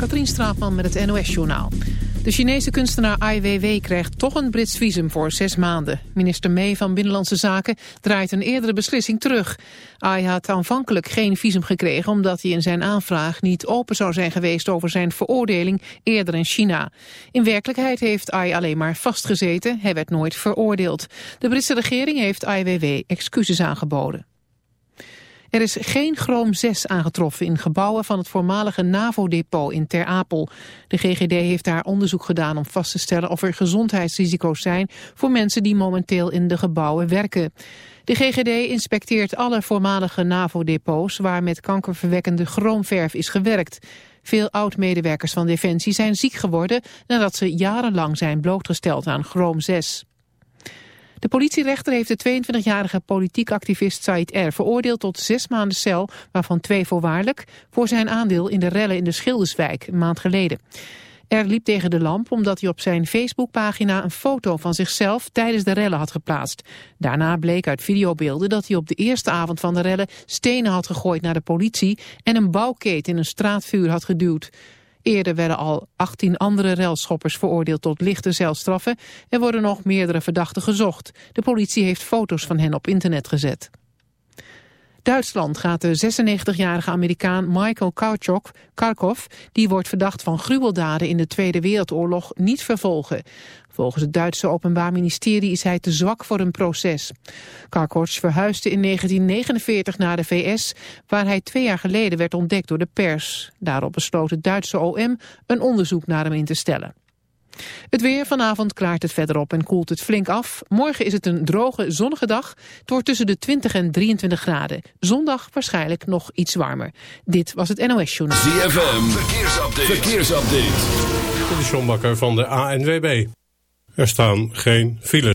Katrien Straatman met het NOS-journaal. De Chinese kunstenaar Ai Weiwei krijgt toch een Brits visum voor zes maanden. Minister May van Binnenlandse Zaken draait een eerdere beslissing terug. Ai had aanvankelijk geen visum gekregen omdat hij in zijn aanvraag niet open zou zijn geweest over zijn veroordeling eerder in China. In werkelijkheid heeft Ai alleen maar vastgezeten, hij werd nooit veroordeeld. De Britse regering heeft Ai Weiwei excuses aangeboden. Er is geen chroom 6 aangetroffen in gebouwen van het voormalige NAVO-depot in Ter Apel. De GGD heeft daar onderzoek gedaan om vast te stellen of er gezondheidsrisico's zijn voor mensen die momenteel in de gebouwen werken. De GGD inspecteert alle voormalige NAVO-depots waar met kankerverwekkende chroomverf is gewerkt. Veel oud-medewerkers van Defensie zijn ziek geworden nadat ze jarenlang zijn blootgesteld aan chroom 6. De politierechter heeft de 22-jarige politiek activist Said R. veroordeeld tot zes maanden cel, waarvan twee voorwaardelijk, voor zijn aandeel in de rellen in de Schilderswijk een maand geleden. Er liep tegen de lamp omdat hij op zijn Facebookpagina een foto van zichzelf tijdens de rellen had geplaatst. Daarna bleek uit videobeelden dat hij op de eerste avond van de rellen stenen had gegooid naar de politie en een bouwketen in een straatvuur had geduwd. Eerder werden al 18 andere relschoppers veroordeeld tot lichte celstraffen. Er worden nog meerdere verdachten gezocht. De politie heeft foto's van hen op internet gezet. Duitsland gaat de 96-jarige Amerikaan Michael Karchok, Karkov, die wordt verdacht van gruweldaden in de Tweede Wereldoorlog, niet vervolgen. Volgens het Duitse Openbaar Ministerie is hij te zwak voor een proces. Karkos verhuisde in 1949 naar de VS, waar hij twee jaar geleden werd ontdekt door de pers. Daarop besloot het Duitse OM een onderzoek naar hem in te stellen. Het weer vanavond klaart het verder op en koelt het flink af. Morgen is het een droge, zonnige dag. Het wordt tussen de 20 en 23 graden. Zondag waarschijnlijk nog iets warmer. Dit was het NOS Journal. ZFM, verkeersupdate. verkeersupdate. De John Bakker van de ANWB. Er staan geen files.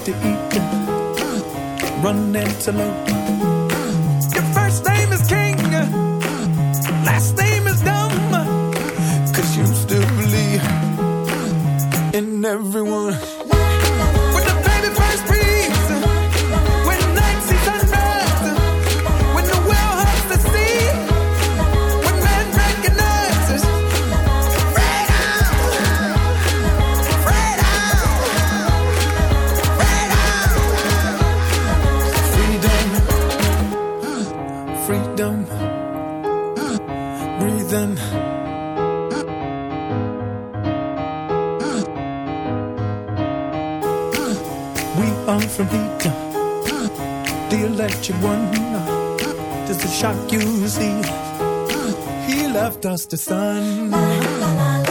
have to eat, run antelope shock you see. He left us to sun.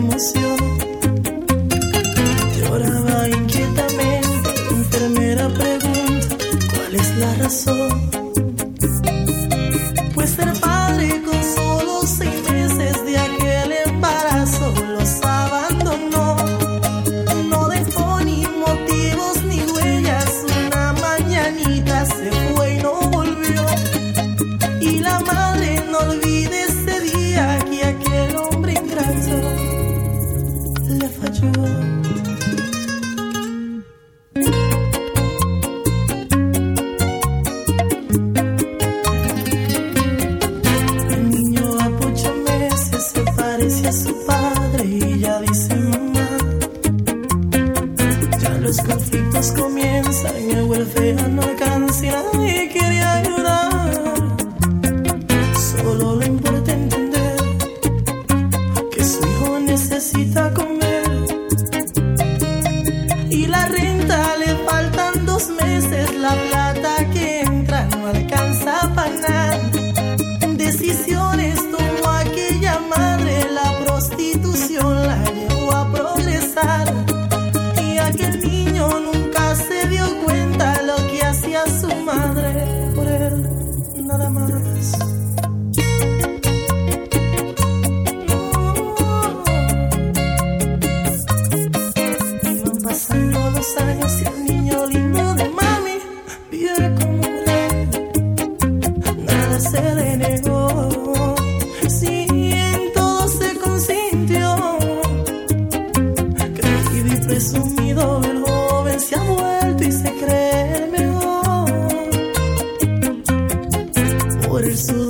emoción. Lloraba inquietamente, tu enfermera pregunta, ¿cuál es la razón? Jesus.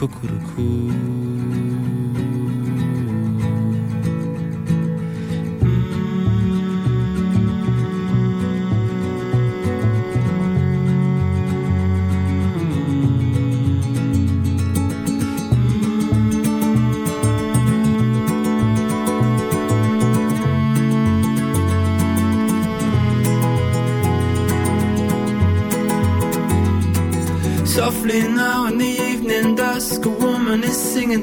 cuckoo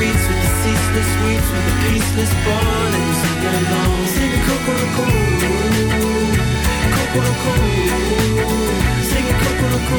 streets with the ceaseless weeds, with the peaceless born and Sing along. Singing Kokoroko, sing singing Kokoroko.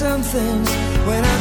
Some things when I'm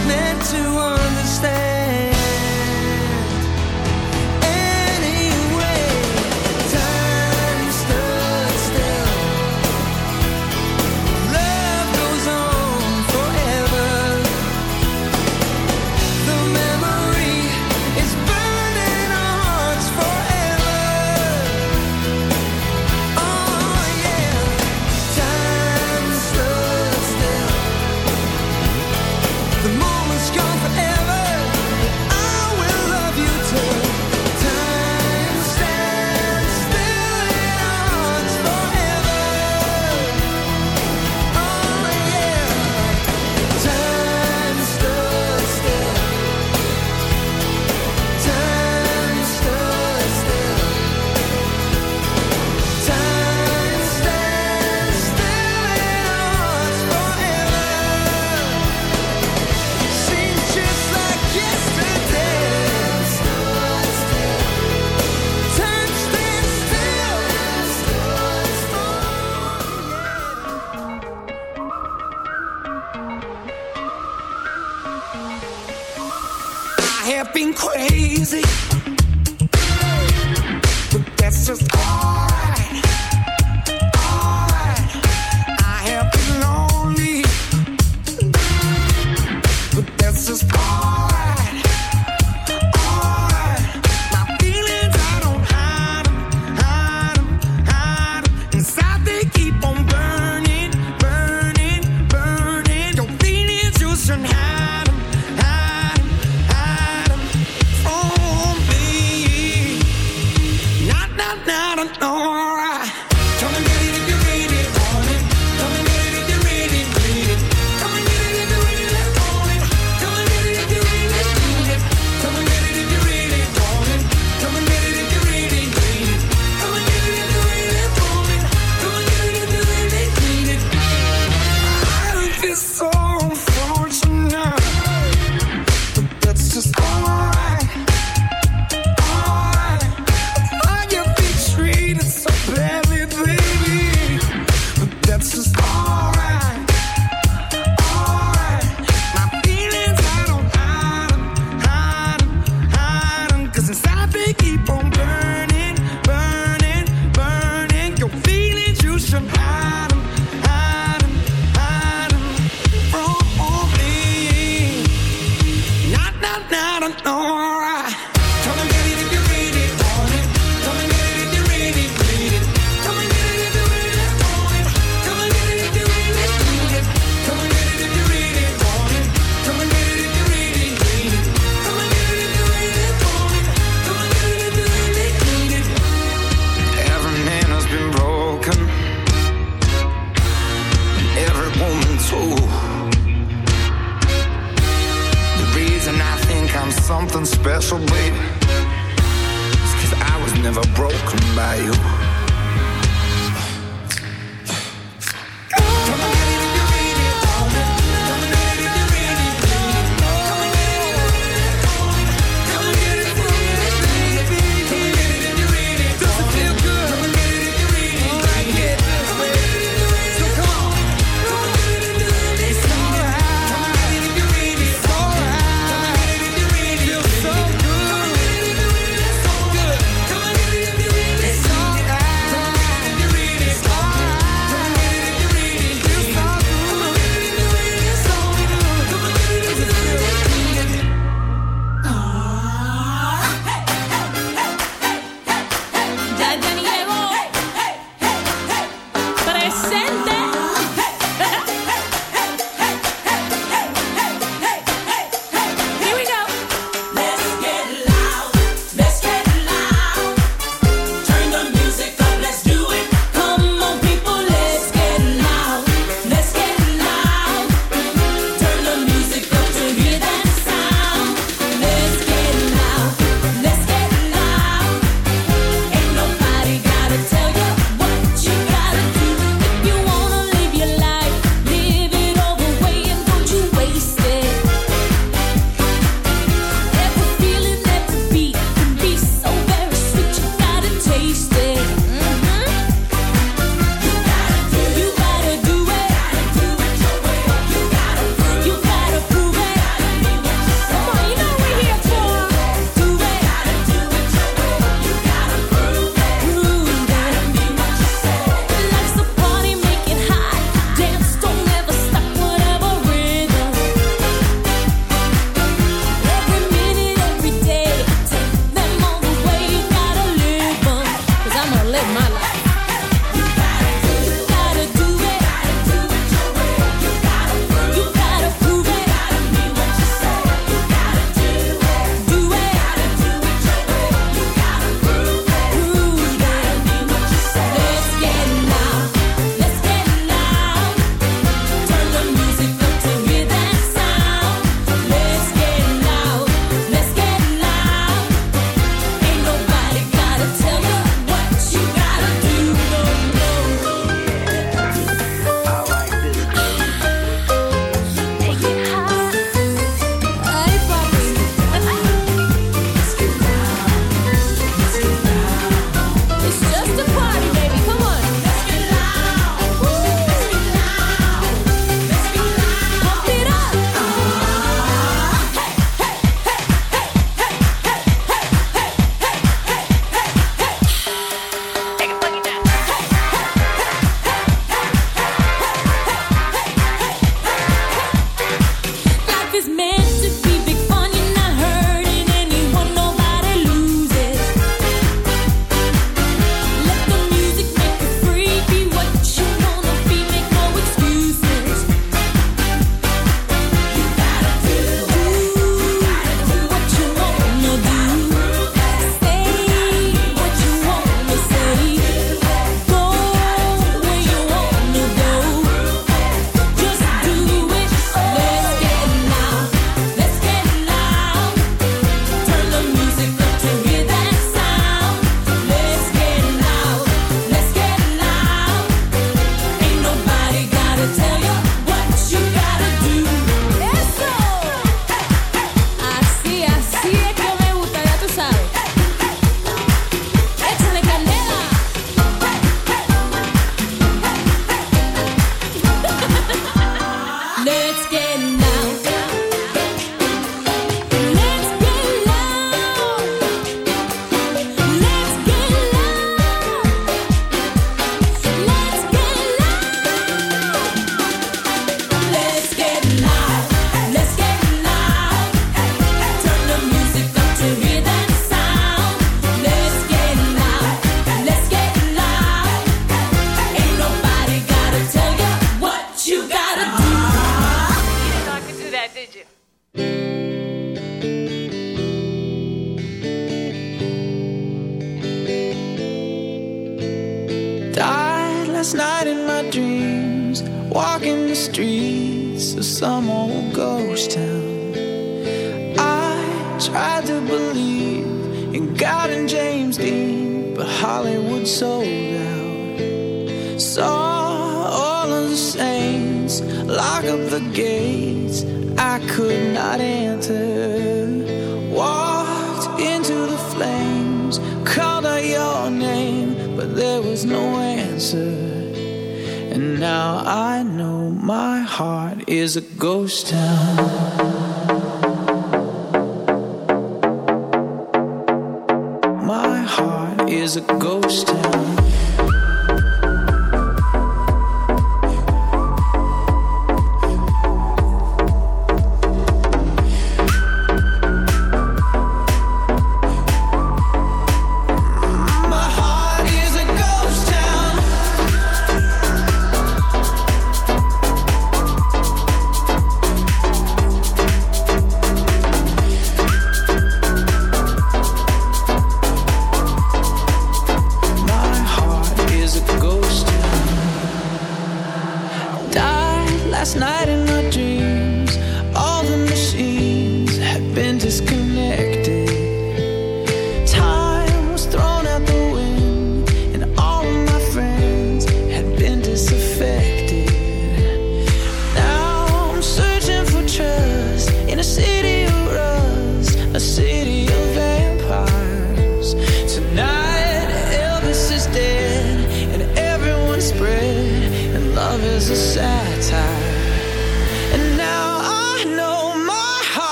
never broken by you.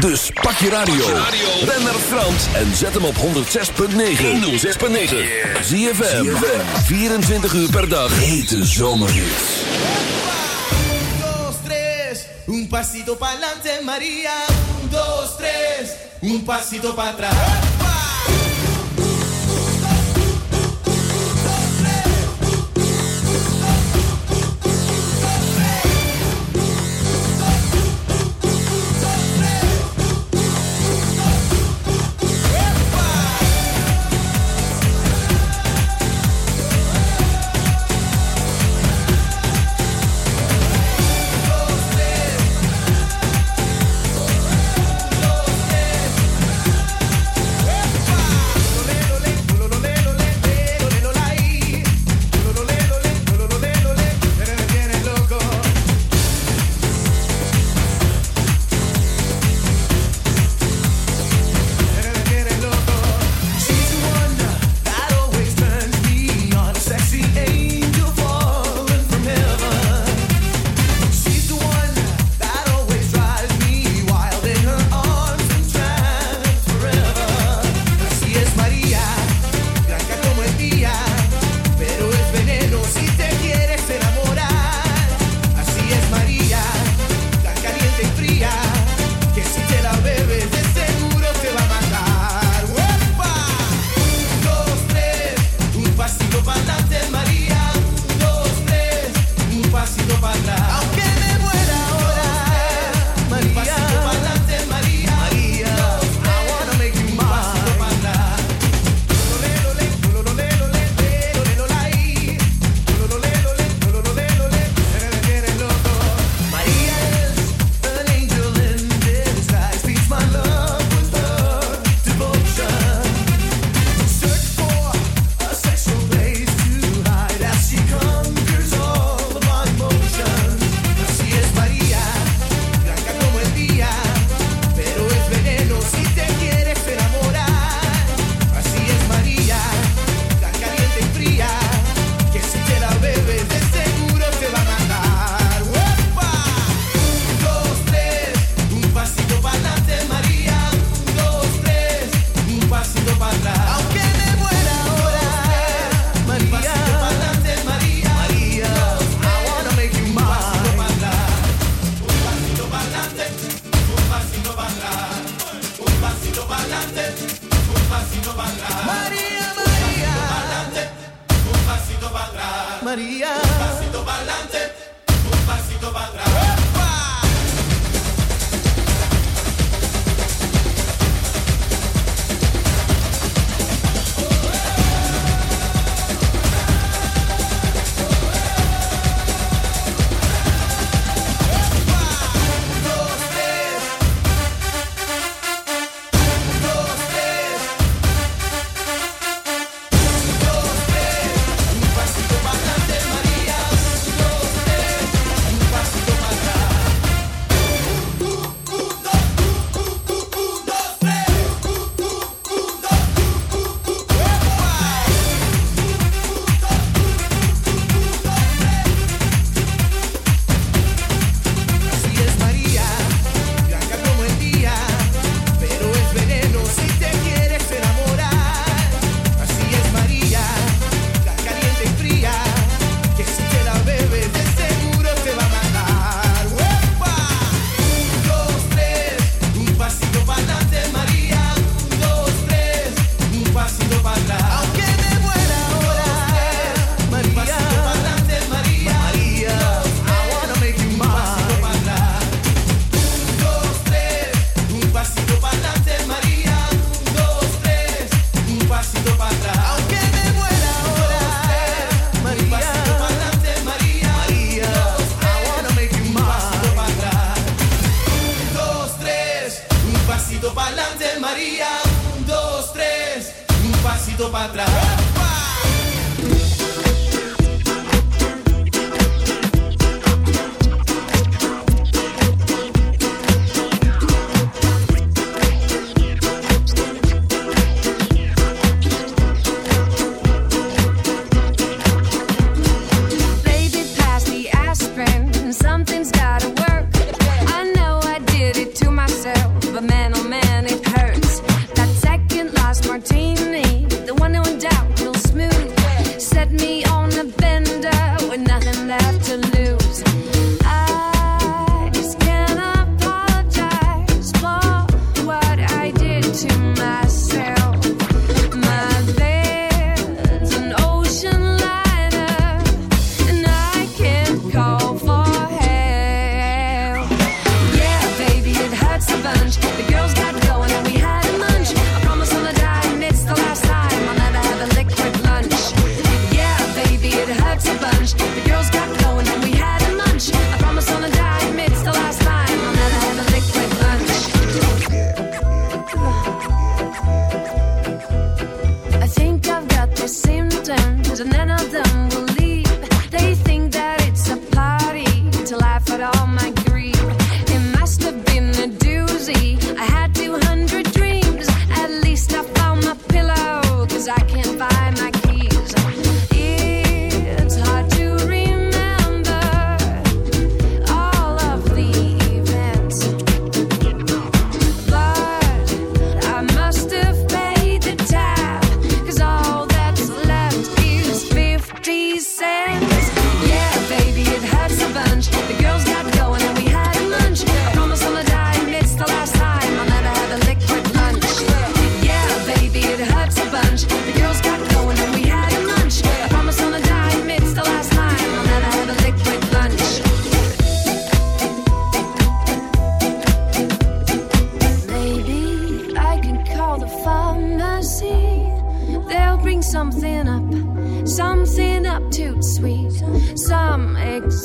Dus pak je radio. Ben naar Frans en zet hem op 106.9. 106.9. Zie je 24 uur per dag. Hete zomer. 1, 2, 3. Un pasito pa'lante, Maria. 1, 2, 3. Un pasito pa'lante.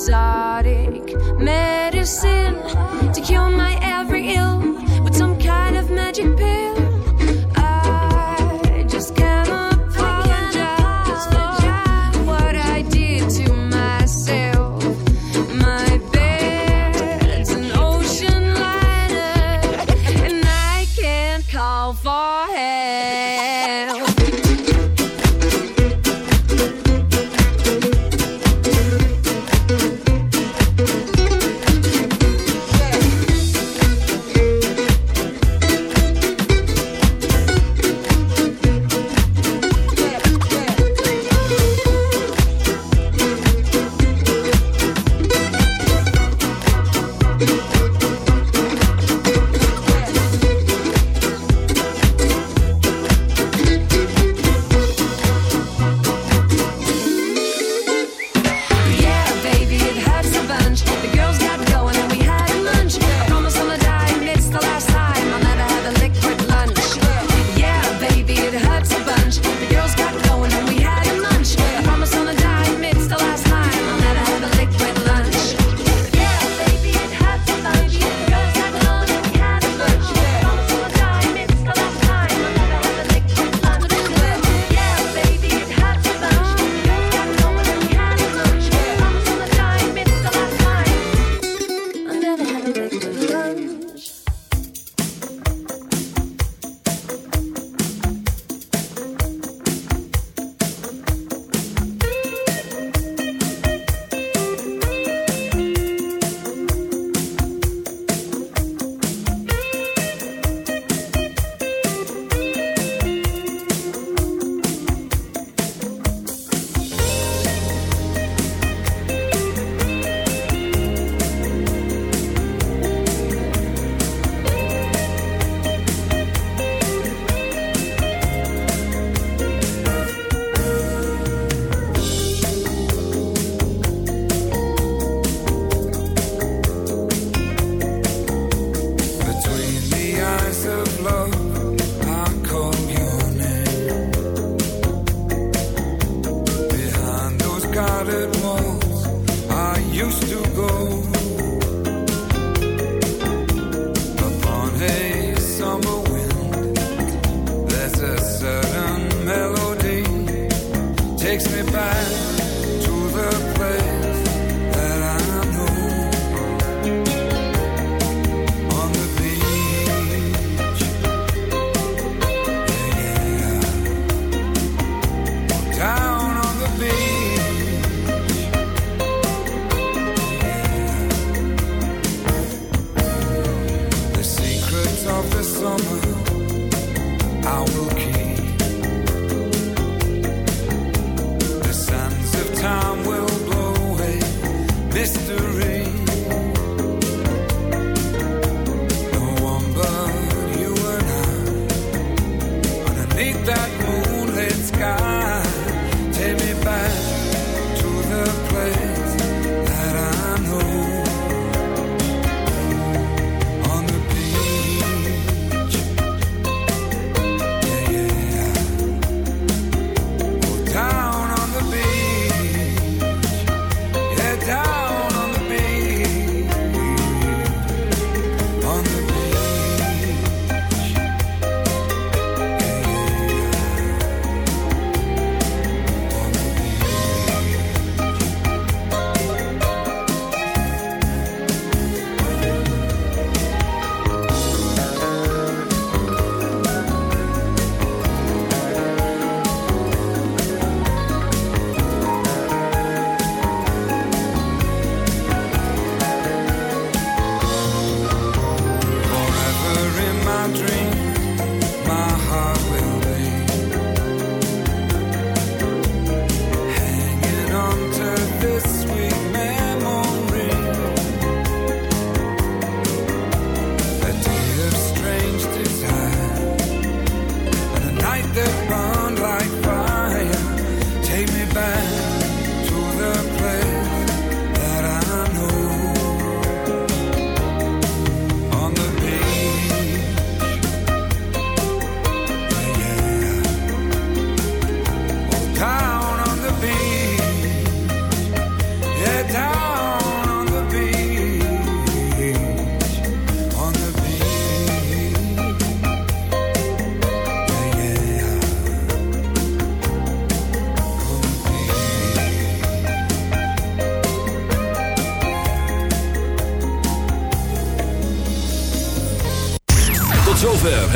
Exotic